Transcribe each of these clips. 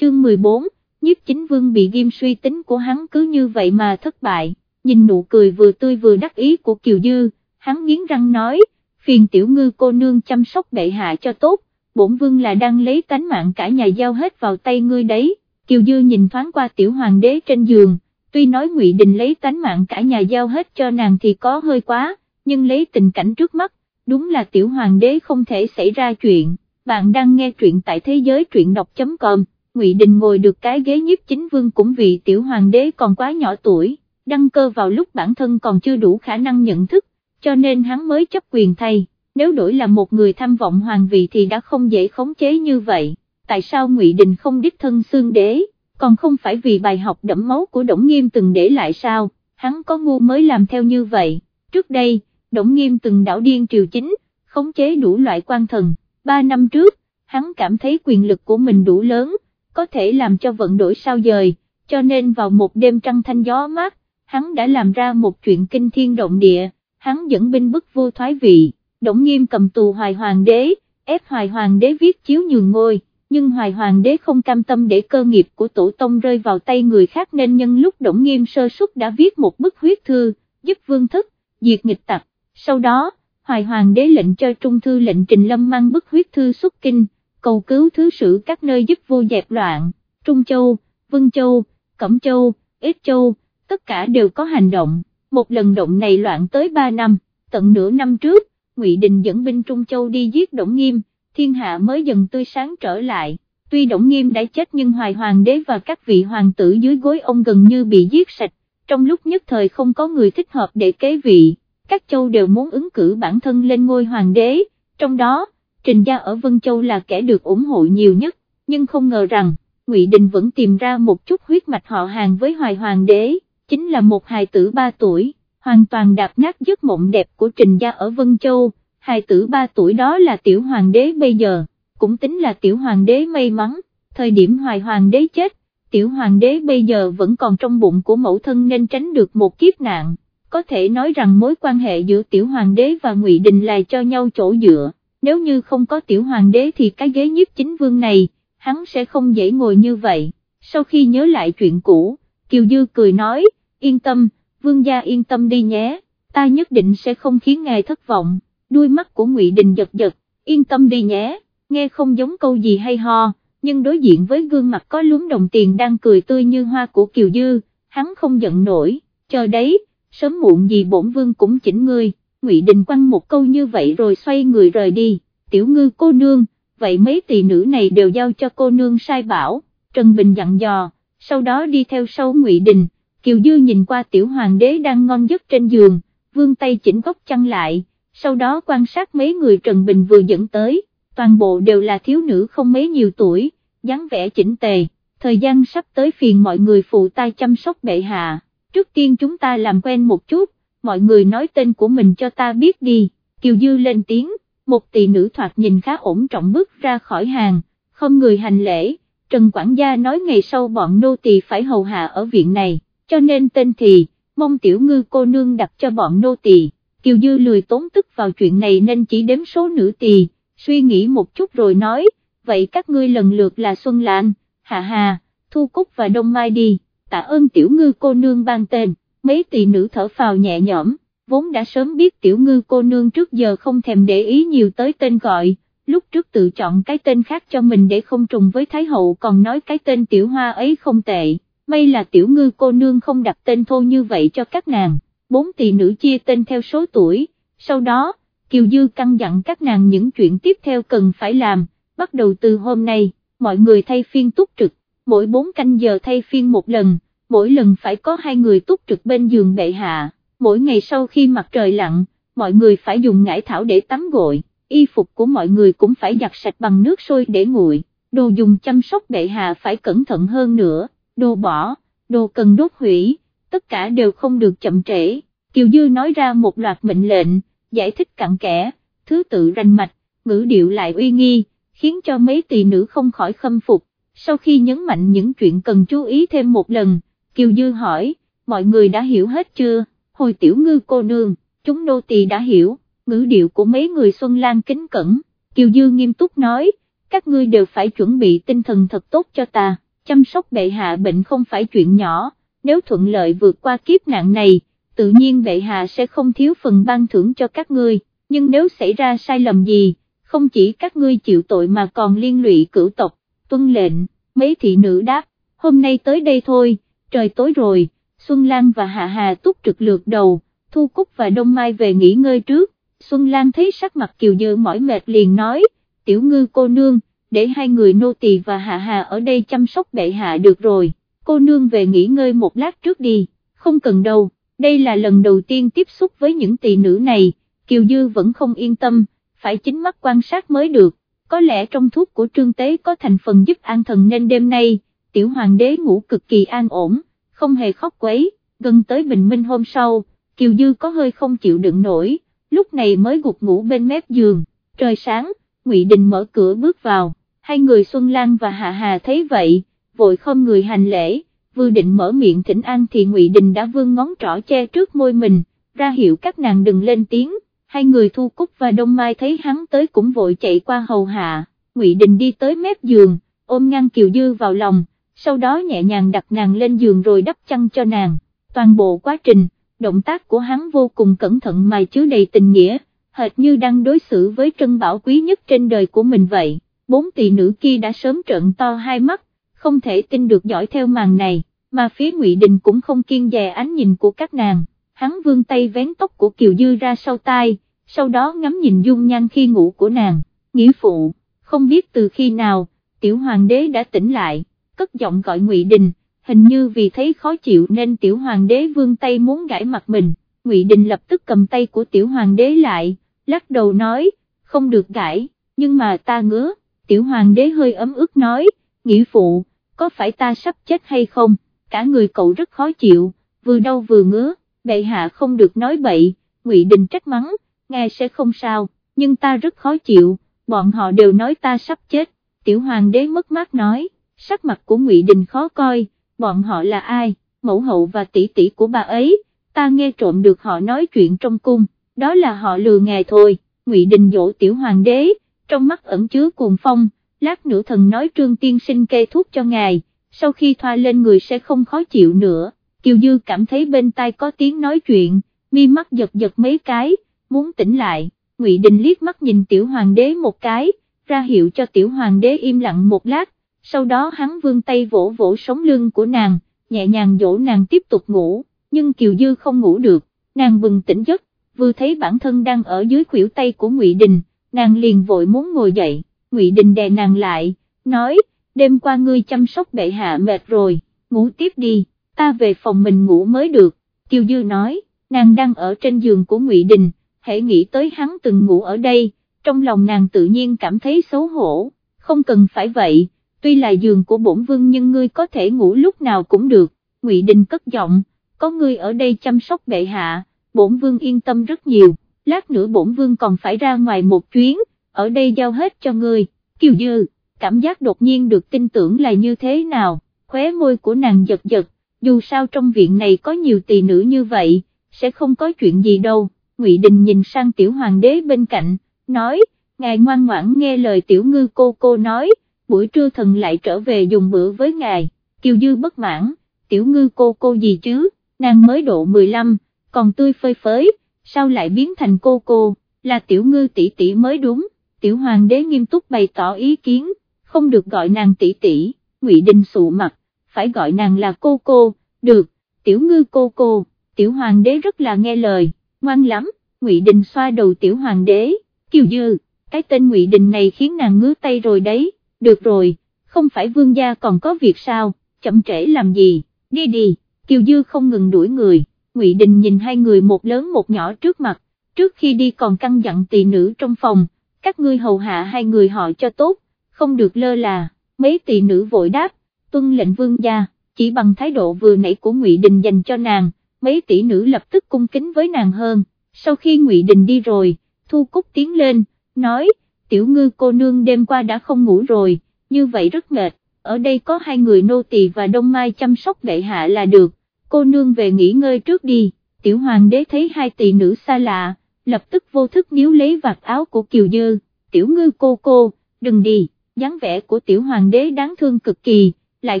chương 14, nhiếp chính vương bị ghim suy tính của hắn cứ như vậy mà thất bại, nhìn nụ cười vừa tươi vừa đắc ý của Kiều Dư, hắn nghiến răng nói, phiền tiểu ngư cô nương chăm sóc bệ hạ cho tốt, bổn vương là đang lấy tánh mạng cả nhà giao hết vào tay ngươi đấy, Kiều Dư nhìn thoáng qua tiểu hoàng đế trên giường, tuy nói Ngụy Đình lấy tánh mạng cả nhà giao hết cho nàng thì có hơi quá, nhưng lấy tình cảnh trước mắt, đúng là tiểu hoàng đế không thể xảy ra chuyện, bạn đang nghe truyện tại thế giới truyện đọc.com, Ngụy Đình ngồi được cái ghế nhiếp chính vương cũng vì tiểu hoàng đế còn quá nhỏ tuổi, đăng cơ vào lúc bản thân còn chưa đủ khả năng nhận thức, cho nên hắn mới chấp quyền thay, nếu đổi là một người tham vọng hoàng vị thì đã không dễ khống chế như vậy, tại sao Ngụy Đình không đích thân xương đế, còn không phải vì bài học đẫm máu của Đổng Nghiêm từng để lại sao, hắn có ngu mới làm theo như vậy, trước đây, Đổng Nghiêm từng đảo điên triều chính, khống chế đủ loại quan thần, ba năm trước, hắn cảm thấy quyền lực của mình đủ lớn, có thể làm cho vận đổi sao dời, cho nên vào một đêm trăng thanh gió mát, hắn đã làm ra một chuyện kinh thiên động địa, hắn dẫn binh bức vua thoái vị, Đổng Nghiêm cầm tù Hoài Hoàng đế, ép Hoài Hoàng đế viết chiếu nhường ngôi, nhưng Hoài Hoàng đế không cam tâm để cơ nghiệp của tổ tông rơi vào tay người khác nên nhân lúc Đổng Nghiêm sơ suất đã viết một bức huyết thư, giúp vương thức, diệt nghịch tặc, sau đó, Hoài Hoàng đế lệnh cho Trung Thư lệnh Trình Lâm mang bức huyết thư xuất kinh, cầu cứu thứ sử các nơi giúp vô dẹp loạn, Trung Châu, Vân Châu, Cẩm Châu, Ít Châu, tất cả đều có hành động, một lần động này loạn tới 3 năm, tận nửa năm trước, Ngụy Đình dẫn binh Trung Châu đi giết Đổng Nghiêm, thiên hạ mới dần tươi sáng trở lại, tuy Đổng Nghiêm đã chết nhưng Hoài Hoàng đế và các vị hoàng tử dưới gối ông gần như bị giết sạch, trong lúc nhất thời không có người thích hợp để kế vị, các châu đều muốn ứng cử bản thân lên ngôi hoàng đế, trong đó, Trình Gia ở Vân Châu là kẻ được ủng hộ nhiều nhất, nhưng không ngờ rằng, Ngụy Đình vẫn tìm ra một chút huyết mạch họ hàng với Hoài Hoàng đế, chính là một hài tử 3 tuổi, hoàn toàn đạp nát giấc mộng đẹp của Trình Gia ở Vân Châu, hài tử 3 tuổi đó là tiểu hoàng đế bây giờ, cũng tính là tiểu hoàng đế may mắn, thời điểm Hoài Hoàng đế chết, tiểu hoàng đế bây giờ vẫn còn trong bụng của mẫu thân nên tránh được một kiếp nạn, có thể nói rằng mối quan hệ giữa tiểu hoàng đế và Ngụy Đình là cho nhau chỗ dựa nếu như không có tiểu hoàng đế thì cái ghế nhiếp chính vương này, hắn sẽ không dễ ngồi như vậy. Sau khi nhớ lại chuyện cũ, Kiều Dư cười nói, yên tâm, vương gia yên tâm đi nhé, ta nhất định sẽ không khiến ngài thất vọng, đuôi mắt của Ngụy Đình giật giật, yên tâm đi nhé, nghe không giống câu gì hay ho, nhưng đối diện với gương mặt có lúm đồng tiền đang cười tươi như hoa của Kiều Dư, hắn không giận nổi, chờ đấy, sớm muộn gì bổn vương cũng chỉnh ngươi. Ngụy Đình quăng một câu như vậy rồi xoay người rời đi, tiểu ngư cô nương, vậy mấy tỷ nữ này đều giao cho cô nương sai bảo, Trần Bình dặn dò, sau đó đi theo sau Ngụy Đình, Kiều Dư nhìn qua tiểu hoàng đế đang ngon giấc trên giường, vương tay chỉnh góc chăn lại, sau đó quan sát mấy người Trần Bình vừa dẫn tới, toàn bộ đều là thiếu nữ không mấy nhiều tuổi, dáng vẻ chỉnh tề, thời gian sắp tới phiền mọi người phụ tay chăm sóc bệ hạ, trước tiên chúng ta làm quen một chút, mọi người nói tên của mình cho ta biết đi, Kiều Dư lên tiếng, một tỷ nữ thoạt nhìn khá ổn trọng bước ra khỏi hàng, không người hành lễ, Trần Quảng gia nói ngày sau bọn nô tỳ phải hầu hạ ở viện này, cho nên tên thì, mong tiểu ngư cô nương đặt cho bọn nô tỳ. Kiều Dư lười tốn tức vào chuyện này nên chỉ đếm số nữ tỳ, suy nghĩ một chút rồi nói, vậy các ngươi lần lượt là Xuân Lan, Hạ Hà, Thu Cúc và Đông Mai đi, tạ ơn tiểu ngư cô nương ban tên mấy tỳ nữ thở phào nhẹ nhõm, vốn đã sớm biết tiểu ngư cô nương trước giờ không thèm để ý nhiều tới tên gọi, lúc trước tự chọn cái tên khác cho mình để không trùng với Thái Hậu còn nói cái tên tiểu hoa ấy không tệ, may là tiểu ngư cô nương không đặt tên thô như vậy cho các nàng, bốn tỳ nữ chia tên theo số tuổi, sau đó, Kiều Dư căn dặn các nàng những chuyện tiếp theo cần phải làm, bắt đầu từ hôm nay, mọi người thay phiên túc trực, mỗi bốn canh giờ thay phiên một lần mỗi lần phải có hai người túc trực bên giường bệ hạ, mỗi ngày sau khi mặt trời lặn, mọi người phải dùng ngải thảo để tắm gội, y phục của mọi người cũng phải giặt sạch bằng nước sôi để nguội, đồ dùng chăm sóc bệ hạ phải cẩn thận hơn nữa, đồ bỏ, đồ cần đốt hủy, tất cả đều không được chậm trễ, Kiều Dư nói ra một loạt mệnh lệnh, giải thích cặn kẽ, thứ tự rành mạch, ngữ điệu lại uy nghi, khiến cho mấy tỳ nữ không khỏi khâm phục, sau khi nhấn mạnh những chuyện cần chú ý thêm một lần, Kiều Dư hỏi, mọi người đã hiểu hết chưa, hồi tiểu ngư cô nương, chúng nô tỳ đã hiểu, ngữ điệu của mấy người Xuân Lan kính cẩn, Kiều Dư nghiêm túc nói, các ngươi đều phải chuẩn bị tinh thần thật tốt cho ta, chăm sóc bệ hạ bệnh không phải chuyện nhỏ, nếu thuận lợi vượt qua kiếp nạn này, tự nhiên bệ hạ sẽ không thiếu phần ban thưởng cho các ngươi, nhưng nếu xảy ra sai lầm gì, không chỉ các ngươi chịu tội mà còn liên lụy cửu tộc, tuân lệnh, mấy thị nữ đáp, hôm nay tới đây thôi, trời tối rồi, Xuân Lan và Hạ Hà túc trực lượt đầu, Thu Cúc và Đông Mai về nghỉ ngơi trước, Xuân Lan thấy sắc mặt Kiều Dư mỏi mệt liền nói, tiểu ngư cô nương, để hai người nô tỳ và Hạ Hà ở đây chăm sóc bệ hạ được rồi, cô nương về nghỉ ngơi một lát trước đi, không cần đâu, đây là lần đầu tiên tiếp xúc với những tỳ nữ này, Kiều Dư vẫn không yên tâm, phải chính mắt quan sát mới được, có lẽ trong thuốc của trương tế có thành phần giúp an thần nên đêm nay, tiểu hoàng đế ngủ cực kỳ an ổn, không hề khóc quấy, gần tới bình minh hôm sau, Kiều Dư có hơi không chịu đựng nổi, lúc này mới gục ngủ bên mép giường, trời sáng, Ngụy Đình mở cửa bước vào, hai người Xuân Lan và Hạ Hà thấy vậy, vội không người hành lễ, vừa định mở miệng thỉnh an thì Ngụy Đình đã vươn ngón trỏ che trước môi mình, ra hiệu các nàng đừng lên tiếng, hai người Thu Cúc và Đông Mai thấy hắn tới cũng vội chạy qua hầu hạ, Ngụy Đình đi tới mép giường, ôm ngang Kiều Dư vào lòng, sau đó nhẹ nhàng đặt nàng lên giường rồi đắp chăn cho nàng, toàn bộ quá trình, động tác của hắn vô cùng cẩn thận mà chứa đầy tình nghĩa, hệt như đang đối xử với trân bảo quý nhất trên đời của mình vậy, bốn tỷ nữ kia đã sớm trợn to hai mắt, không thể tin được dõi theo màn này, mà phía Ngụy Đình cũng không kiên dè ánh nhìn của các nàng, hắn vươn tay vén tóc của Kiều Dư ra sau tai, sau đó ngắm nhìn dung nhan khi ngủ của nàng, nghĩa phụ, không biết từ khi nào, tiểu hoàng đế đã tỉnh lại, cất giọng gọi Ngụy Đình, hình như vì thấy khó chịu nên tiểu hoàng đế vương tay muốn gãi mặt mình, Ngụy Đình lập tức cầm tay của tiểu hoàng đế lại, lắc đầu nói, không được gãi, nhưng mà ta ngứa, tiểu hoàng đế hơi ấm ức nói, nghĩa phụ, có phải ta sắp chết hay không, cả người cậu rất khó chịu, vừa đau vừa ngứa, bệ hạ không được nói bậy, Ngụy Đình trách mắng, nghe sẽ không sao, nhưng ta rất khó chịu, bọn họ đều nói ta sắp chết, tiểu hoàng đế mất mát nói, sắc mặt của Ngụy Đình khó coi, bọn họ là ai, mẫu hậu và tỷ tỷ của bà ấy, ta nghe trộm được họ nói chuyện trong cung, đó là họ lừa ngài thôi, Ngụy Đình dỗ tiểu hoàng đế, trong mắt ẩn chứa cuồng phong, lát nữa thần nói trương tiên sinh kê thuốc cho ngài, sau khi thoa lên người sẽ không khó chịu nữa, Kiều Dư cảm thấy bên tai có tiếng nói chuyện, mi mắt giật giật mấy cái, muốn tỉnh lại, Ngụy Đình liếc mắt nhìn tiểu hoàng đế một cái, ra hiệu cho tiểu hoàng đế im lặng một lát, sau đó hắn vươn tay vỗ vỗ sống lưng của nàng, nhẹ nhàng dỗ nàng tiếp tục ngủ, nhưng Kiều Dư không ngủ được, nàng bừng tỉnh giấc, vừa thấy bản thân đang ở dưới khuỷu tay của Ngụy Đình, nàng liền vội muốn ngồi dậy, Ngụy Đình đè nàng lại, nói, đêm qua ngươi chăm sóc bệ hạ mệt rồi, ngủ tiếp đi, ta về phòng mình ngủ mới được, Kiều Dư nói, nàng đang ở trên giường của Ngụy Đình, hãy nghĩ tới hắn từng ngủ ở đây, trong lòng nàng tự nhiên cảm thấy xấu hổ, không cần phải vậy tuy là giường của bổn vương nhưng ngươi có thể ngủ lúc nào cũng được, Ngụy Đình cất giọng, có ngươi ở đây chăm sóc bệ hạ, bổn vương yên tâm rất nhiều, lát nữa bổn vương còn phải ra ngoài một chuyến, ở đây giao hết cho ngươi, kiều dư, cảm giác đột nhiên được tin tưởng là như thế nào, khóe môi của nàng giật giật, dù sao trong viện này có nhiều tỳ nữ như vậy, sẽ không có chuyện gì đâu, Ngụy Đình nhìn sang tiểu hoàng đế bên cạnh, nói, ngài ngoan ngoãn nghe lời tiểu ngư cô cô nói, buổi trưa thần lại trở về dùng bữa với ngài, Kiều Dư bất mãn, tiểu ngư cô cô gì chứ, nàng mới độ 15, còn tươi phơi phới, sao lại biến thành cô cô, là tiểu ngư tỷ tỷ mới đúng, tiểu hoàng đế nghiêm túc bày tỏ ý kiến, không được gọi nàng tỷ tỷ, ngụy Đình sụ mặt, phải gọi nàng là cô cô, được, tiểu ngư cô cô, tiểu hoàng đế rất là nghe lời, ngoan lắm, ngụy Đình xoa đầu tiểu hoàng đế, kiều dư, cái tên ngụy Đình này khiến nàng ngứa tay rồi đấy được rồi, không phải vương gia còn có việc sao, chậm trễ làm gì, đi đi, Kiều Dư không ngừng đuổi người, Ngụy Đình nhìn hai người một lớn một nhỏ trước mặt, trước khi đi còn căng dặn tỳ nữ trong phòng, các ngươi hầu hạ hai người họ cho tốt, không được lơ là, mấy tỳ nữ vội đáp, tuân lệnh vương gia, chỉ bằng thái độ vừa nãy của Ngụy Đình dành cho nàng, mấy tỷ nữ lập tức cung kính với nàng hơn, sau khi Ngụy Đình đi rồi, Thu Cúc tiến lên, nói, tiểu ngư cô nương đêm qua đã không ngủ rồi, như vậy rất mệt, ở đây có hai người nô tỳ và đông mai chăm sóc bệ hạ là được, cô nương về nghỉ ngơi trước đi, tiểu hoàng đế thấy hai tỳ nữ xa lạ, lập tức vô thức níu lấy vạt áo của Kiều Dư, tiểu ngư cô cô, đừng đi, dáng vẻ của tiểu hoàng đế đáng thương cực kỳ, lại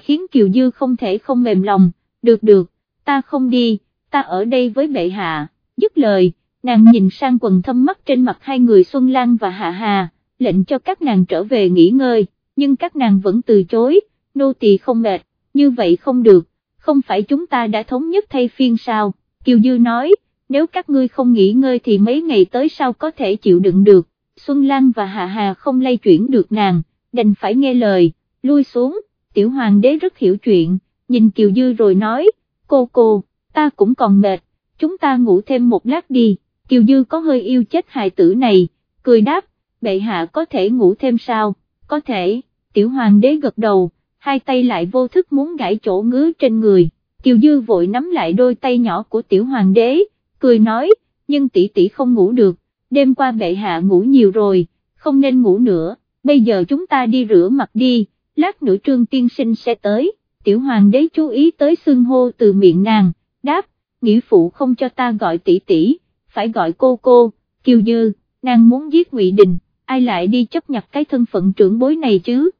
khiến Kiều Dư không thể không mềm lòng, được được, ta không đi, ta ở đây với bệ hạ, dứt lời, nàng nhìn sang quần thâm mắt trên mặt hai người Xuân Lan và Hạ Hà, lệnh cho các nàng trở về nghỉ ngơi, nhưng các nàng vẫn từ chối, nô tỳ không mệt, như vậy không được, không phải chúng ta đã thống nhất thay phiên sao, Kiều Dư nói, nếu các ngươi không nghỉ ngơi thì mấy ngày tới sau có thể chịu đựng được, Xuân Lan và Hạ Hà không lay chuyển được nàng, đành phải nghe lời, lui xuống, tiểu hoàng đế rất hiểu chuyện, nhìn Kiều Dư rồi nói, cô cô, ta cũng còn mệt, chúng ta ngủ thêm một lát đi, Kiều Dư có hơi yêu chết hài tử này, cười đáp, bệ hạ có thể ngủ thêm sao, có thể, tiểu hoàng đế gật đầu, hai tay lại vô thức muốn gãi chỗ ngứa trên người, Kiều Dư vội nắm lại đôi tay nhỏ của tiểu hoàng đế, cười nói, nhưng tỷ tỷ không ngủ được, đêm qua bệ hạ ngủ nhiều rồi, không nên ngủ nữa, bây giờ chúng ta đi rửa mặt đi, lát nữa trương tiên sinh sẽ tới, tiểu hoàng đế chú ý tới xương hô từ miệng nàng, đáp, nghĩa phụ không cho ta gọi tỷ tỷ, phải gọi cô cô, kiều dư, nàng muốn giết ngụy Đình, ai lại đi chấp nhặt cái thân phận trưởng bối này chứ,